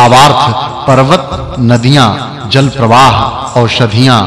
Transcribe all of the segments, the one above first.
भावार्थ पर्वत, नदियाँ जल प्रवाह औषधियाँ,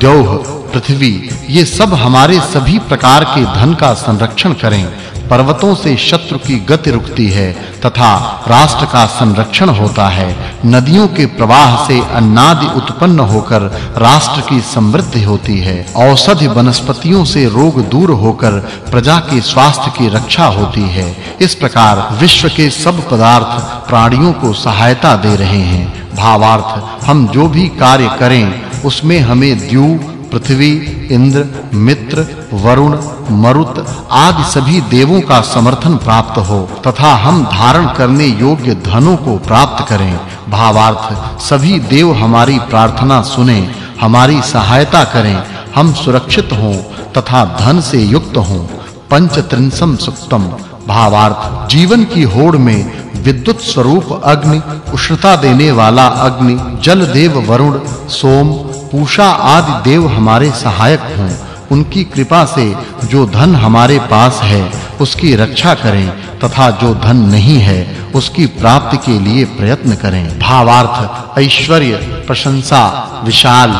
द्यौह, पृथ्वी, ये सब हमारे सभी प्रकार के धन का संरक्षण करें। पर्वतों से शत्रु की गति रुकती है तथा राष्ट्र का संरक्षण होता है। नदियों के प्रवाह से अन्नादि उत्पन्न होकर राष्ट्र की समृद्धि होती है। औषधि वनस्पतियों से रोग दूर होकर प्रजा के स्वास्थ्य की रक्षा होती है। इस प्रकार विश्व के सब पदार्थ प्राणियों को सहायता दे रहे हैं। भावार्थ, हम जो भी कार्य करें, उसमें हमें द्यू पृथ्वी, इंद्र, मित्र, वरुण, मरुत आदि सभी देवों का समर्थन प्राप्त हो, तथा हम धारण करने योग्य धनों को प्राप्त करें। भावार्थ, सभी देव हमारी प्रार्थना सुने, हमारी सहायता करें, हम सुरक्षित हों, तथा धन से युक्त हों। पंचत्रिंसम सुक्तम। भावार्थ, जीवन की होड़ में विद्युत स्वरूप अग्नि, उष्णता देने वाला अग्नि जल देव वरुण, सोम पूषा आदि देव हमारे सहायक हों, उनकी कृपा से जो धन हमारे पास है, उसकी रक्षा करें, तथा जो धन नहीं है, उसकी प्राप्ति के लिए प्रयत्न करें। भावार्थ, ऐश्वर्य, प्रशंसा, विशाल,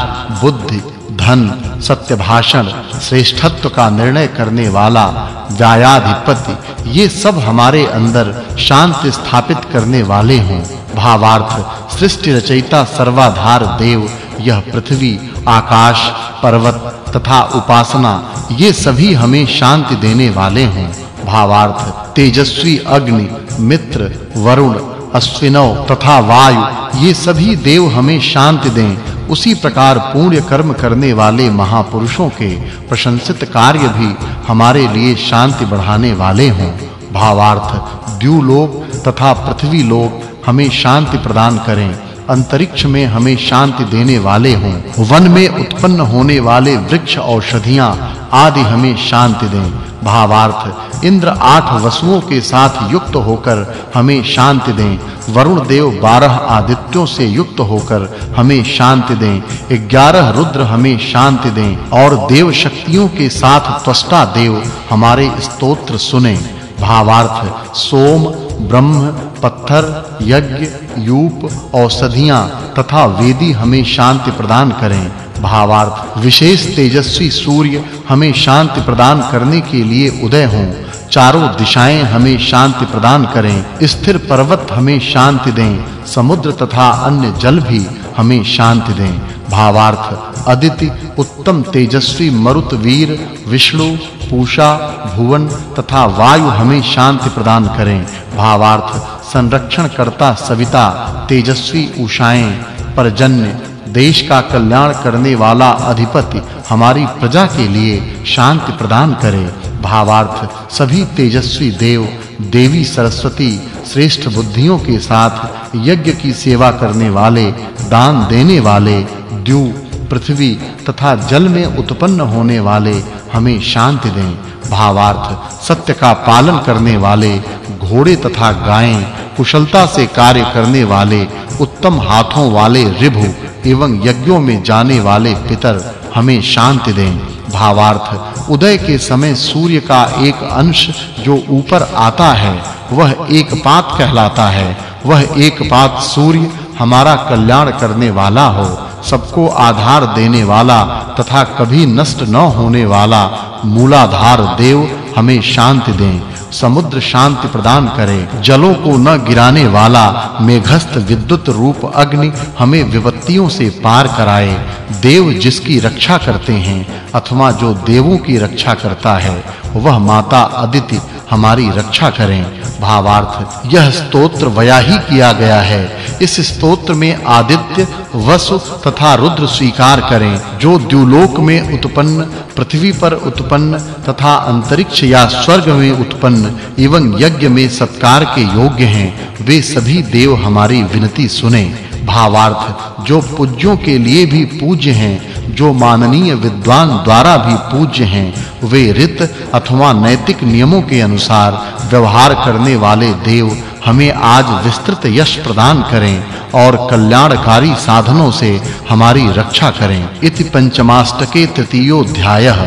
बुद्धि, धन सत्य भाषण श्रेष्ठत्व का निर्णय करने वाला व्यायाधिपति ये सब हमारे अंदर शांति स्थापित करने वाले हों। भावार्थ, सृष्टि रचयिता सर्वाधार देव यह पृथ्वी, आकाश, पर्वत तथा उपासना, ये सभी हमें शांति देने वाले हैं। भावार्थ, तेजस्वी, अग्नि, मित्र, वरुण, अश्विनौ तथा वायु, ये सभी देव हमें शांति दें। उसी प्रकार पुण्य कर्म करने वाले महापुरुषों के प्रशंसित कार्य भी हमारे लिए शांति बढ़ाने वाले हों। भावार्थ, द्युलोक तथा पृथ्वी लोक हमें शांति प्रदान करें। अंतरिक्ष में हमें शांति देने वाले हों। वन में उत्पन्न होने वाले वृक्ष औषधियाँ आदि हमें शांति दें। भावार्थ, इंद्र आठ वसुओं के साथ युक्त होकर हमें शांति दें। वरुण देव बारह आदित्यों से युक्त होकर हमें शांति दें। ग्यारह रुद्र हमें शांति दें और देव शक्तियों के साथ त्वष्टा देव हमारे स्तोत्र सुने। भावार्थ, सोम, ब्रह्म, पत्थर, यज्ञ, यूप, औषधियाँ तथा वेदी हमें शांति प्रदान करें। भावार्थ, विशेष तेजस्वी सूर्य हमें शांति प्रदान करने के लिए उदय हों। चारों दिशाएँ हमें शांति प्रदान करें। स्थिर पर्वत हमें शांति दें। समुद्र तथा अन्य जल भी हमें शांति दें। भावार्थ, अदिति उत्तम तेजस्वी मरुत वीर, विष्णु पूषा भुवन तथा वायु हमें शांति प्रदान करें। भावार्थ, संरक्षण करता सविता, तेजस्वी उषाएँ, परजन्य, देश का कल्याण करने वाला अधिपति हमारी प्रजा के लिए शांति प्रदान करे। भावार्थ, सभी तेजस्वी देव, देवी सरस्वती, श्रेष्ठ बुद्धियों के साथ यज्ञ की सेवा करने वाले, दान देने वाले, द्यू, पृथ्वी तथा जल में उत्पन्न होने वाले हमें शांति दें। भावार्थ, सत्य का पालन करने वाले, घोड़े तथा गायें, कुशलता से कार्य करने वाले, उत्तम हाथों वाले रिभु एवं यज्ञों में जाने वाले पितर हमें शांति दें। भावार्थ, उदय के समय सूर्य का एक अंश जो ऊपर आता है, वह एक पात कहलाता है। वह एक पात सूर्य, हमारा कल्याण करने वाला हो। सबको आधार देने वाला तथा कभी नष्ट न होने वाला मूलाधार देव हमें शांति दें, समुद्र शांति प्रदान करे, जलों को न गिराने वाला मेघस्थ विद्युत रूप अग्नि हमें विपत्तियों से पार कराए। देव जिसकी रक्षा करते हैं अथवा जो देवों की रक्षा करता है, वह माता अदिति हमारी रक्षा करें। भावार्थ, यह स्तोत्र वया ही किया गया है। इस स्तोत्र में आदित्य, वसु तथा रुद्र स्वीकार करें, जो द्युलोक में उत्पन्न, पृथ्वी पर उत्पन्न तथा अंतरिक्ष या स्वर्ग में उत्पन्न, एवं यज्ञ में सत्कार के योग्य हैं। वे सभी देव हमारी विनती सुने। भावार्थ, जो पूज्यों के लिए भी पूज्य हैं जो माननीय विद्वान द्वारा भी पूज्य हैं, वे रित अथवा नैतिक नियमों के अनुसार व्यवहार करने वाले देव हमें आज विस्तृत यश प्रदान करें और कल्याणकारी साधनों से हमारी रक्षा करें। इति पंचमाष्टके तृतीयोध्यायः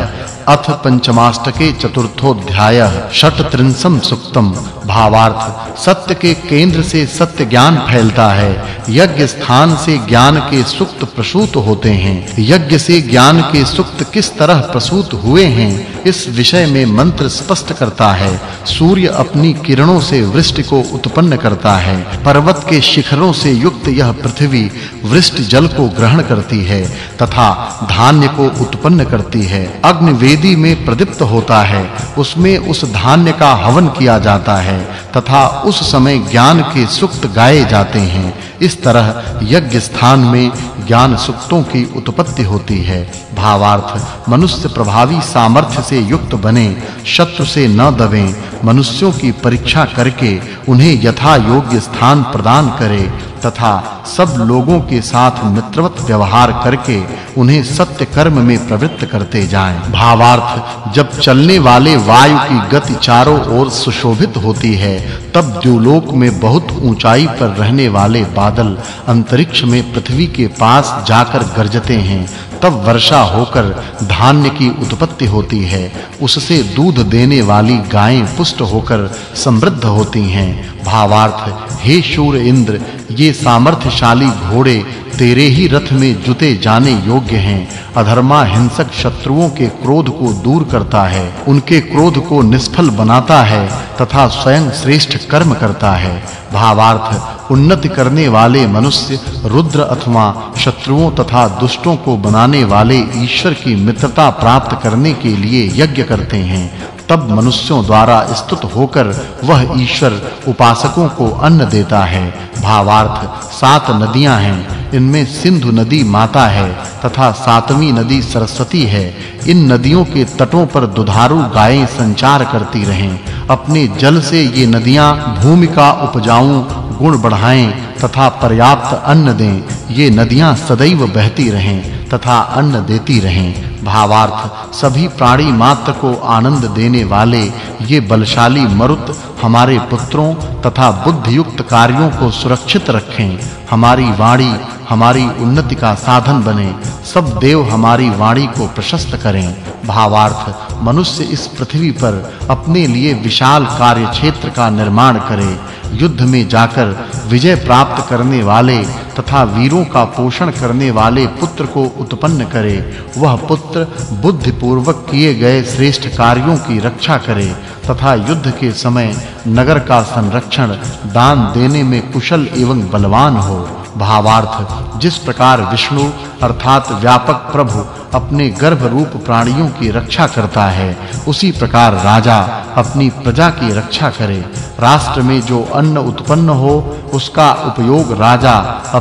अथ पंचमाष्टके चतुर्थोध्याय षट्त्रिंशम सुक्तम भावार्थ, सत्य के केंद्र से सत्य ज्ञान फैलता है। यज्ञ स्थान से ज्ञान के सुक्त प्रसूत होते हैं। यज्ञ से ज्ञान के सुक्त किस तरह प्रसूत हुए हैं? इस विषय में मंत्र स्पष्ट करता है। सूर्य अपनी किरणों से वृष्टि को उत्पन्न करता है। पर्वत के शिखरों से युक्त यह पृथ्वी वृष्टि जल को ग्रहण करती है तथा धान्य को उत्पन्न करती है। अग्नि वेदी में प्रदीप्त होता है। उसमें उस धान्य का हवन किया जाता है तथा उस समय ज्ञान के सुक्त गाए जाते हैं। इस तरह यज्ञ स्थान में ज्ञान सुक्तों की उत्पत्ति होती है। भावार्थ, मनुष्य प्रभावी सामर्थ्य से युक्त बने, शत्रु से न दबें, मनुष्यों की परीक्षा करके उन्हें यथा योग्य स्थान प्रदान करे, तथा सब लोगों के साथ मित्रवत व्यवहार करके उन्हें सत्य कर्म में प्रवृत्त करते जाएँ। भावार्थ, जब चलने वाले वायु की गति चारों ओर सुशोभित होती है, तब द्युलोक में बहुत ऊंचाई पर रहने वाले बादल अंतरिक्ष में पृथ्वी के पास जाकर गरजते हैं तब वर्षा होकर धान्य की उत्पत्ति होती है, उससे दूध देने वाली गायें पुष्ट होकर समृद्ध होती हैं। भावार्थ, हे शूर इंद्र, ये सामर्थ्यशाली घोड़े तेरे ही रथ में जुते जाने योग्य हैं। अधर्मा हिंसक शत्रुओं के क्रोध को दूर करता है, उनके क्रोध को निष्फल बनाता है, तथा स्वयं श्रेष्ठ कर्म करता है। भावार्थ, उन्नति करने वाले मनुष्य रुद्र अथवा शत्रुओं तथा दुष्टों को बनाने वाले ईश्वर की मित्रता प्राप्त करने के लिए यज्ञ करते हैं। तब मनुष्यों द्वारा स्तुत होकर वह ईश्वर उपासकों को अन्न देता है। भावार्थ, सात नदियाँ हैं। इनमें सिंधु नदी माता है तथा सातवीं नदी सरस्वती है। इन नदियों के तटों पर दुधारू गायें संचार करती रहें। अपने जल से ये नदियाँ भूमि का उपजाऊ गुण बढ़ाएँ तथा पर्याप्त अन्न दें। ये नदियाँ सदैव बहती रहें तथा अन्न देती रहें। भावार्थ, सभी प्राणी मात्र को आनंद देने वाले ये बलशाली मरुत हमारे पुत्रों तथा बुद्धि युक्त कार्यों को सुरक्षित रखें। हमारी वाणी, हमारी उन्नति का साधन बने। सब देव हमारी वाणी को प्रशस्त करें। भावार्थ, मनुष्य इस पृथ्वी पर अपने लिए विशाल कार्य क्षेत्र का निर्माण करे। युद्ध में जाकर विजय प्राप्त करने वाले तथा वीरों का पोषण करने वाले पुत्र को उत्पन्न करे। वह पुत्र बुद्धि पूर्वक किए गए श्रेष्ठ कार्यों की रक्षा करे तथा युद्ध के समय नगर का संरक्षण, दान देने में कुशल एवं बलवान हो। भावार्थ, जिस प्रकार विष्णु अर्थात व्यापक प्रभु अपने गर्भ रूप प्राणियों की रक्षा करता है, उसी प्रकार राजा अपनी प्रजा की रक्षा करे। राष्ट्र में जो अन्न उत्पन्न हो, उसका उपयोग राजा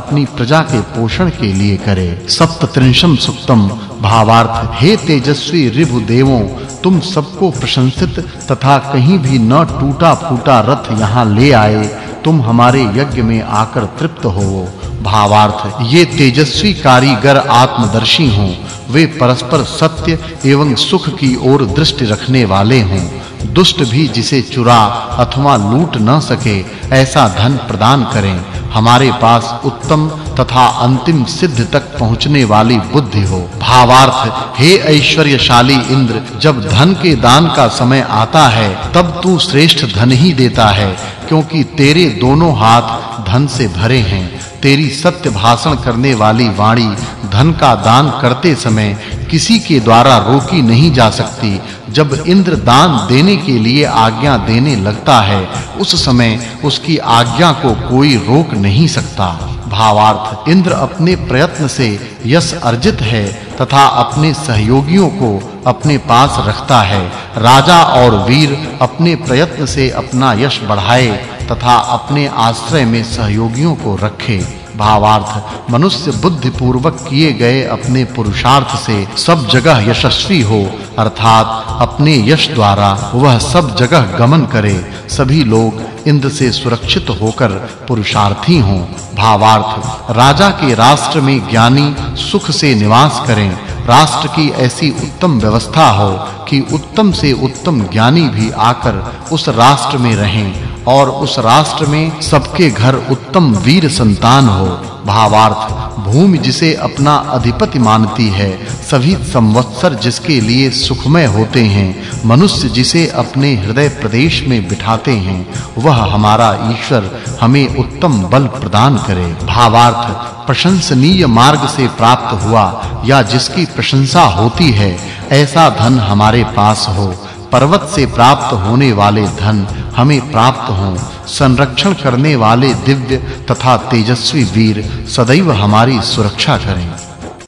अपनी प्रजा के पोषण के लिए करे। सप्तत्रिंशम सुक्तम, भावार्थ, हे तेजस्वी रिभु देवों, तुम सबको प्रशंसित तथा कहीं भी न टूटा फूटा रथ यहाँ ले आए। तुम हमारे यज्ञ में आकर तृप्त हो। भावार्थ, ये तेजस्वी कारीगर आत्मदर्शी हों। वे परस्पर सत्य एवं सुख की ओर दृष्टि रखने वाले हों। दुष्ट भी जिसे चुरा अथवा लूट न सके, ऐसा धन प्रदान करें। हमारे पास उत्तम तथा अंतिम सिद्ध तक पहुँचने वाली बुद्धि हो। भावार्थ, हे ऐश्वर्यशाली इंद्र, जब धन के दान का समय आता है, तब तू श्रेष्ठ धन ही देता है, क्योंकि तेरे दोनों हाथ धन से भरे हैं। तेरी सत्य भाषण करने वाली वाणी धन का दान करते समय किसी के द्वारा रोकी नहीं जा सकती। जब इंद्र दान देने के लिए आज्ञा देने लगता है, उस समय उसकी आज्ञा को कोई रोक नहीं सकता। भावार्थ, इंद्र अपने प्रयत्न से यश अर्जित है तथा अपने सहयोगियों को अपने पास रखता है। राजा और वीर अपने प्रयत्न से अपना यश बढ़ाए तथा अपने आश्रय में सहयोगियों को रखे। भावार्थ, मनुष्य बुद्धि पूर्वक किए गए अपने पुरुषार्थ से सब जगह यशस्वी हो, अर्थात अपने यश द्वारा वह सब जगह गमन करे। सभी लोग इंद्र से सुरक्षित होकर पुरुषार्थी हों। भावार्थ, राजा के राष्ट्र में ज्ञानी सुख से निवास करें। राष्ट्र की ऐसी उत्तम व्यवस्था हो कि उत्तम से उत्तम ज्ञानी भी आकर उस राष्ट्र में रहें। और उस राष्ट्र में सबके घर उत्तम वीर संतान हो। भावार्थ, भूमि जिसे अपना अधिपति मानती है, सभी संवत्सर जिसके लिए सुखमय होते हैं, मनुष्य जिसे अपने हृदय प्रदेश में बिठाते हैं, वह हमारा ईश्वर हमें उत्तम बल प्रदान करे। भावार्थ, प्रशंसनीय मार्ग से प्राप्त हुआ या जिसकी प्रशंसा होती है, ऐसा धन हमारे पास हो। पर्वत से प्राप्त होने वाले धन हमें प्राप्त हों। संरक्षण करने वाले दिव्य तथा तेजस्वी वीर सदैव हमारी सुरक्षा करें।